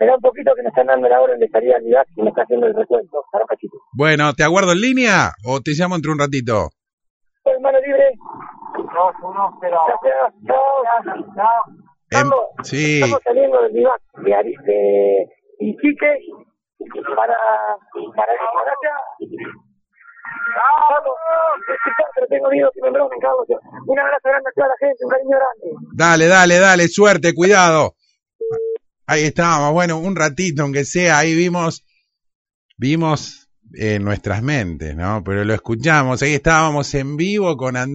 Espera un poquito que me están dando la hora de salida al IVAC y me está haciendo el recuento. Para. Bueno, ¿te aguardo en línea o te llamo entre un ratito? Soy mano libre. Dos, uno, cero. Gracias. Chao. Chao. Em, Estamos, sí, estamos saliendo del IVAC de, de Iquique para, para Gracias. Vamos, pero tengo miedo que me. Un abrazo grande a toda la gente, un cariño grande. dale, dale, dale, suerte, cuidado. Ahí estábamos, bueno, un ratito, aunque sea, ahí vimos, vimos en nuestras mentes, ¿no? Pero lo escuchamos, ahí estábamos en vivo con Andrés.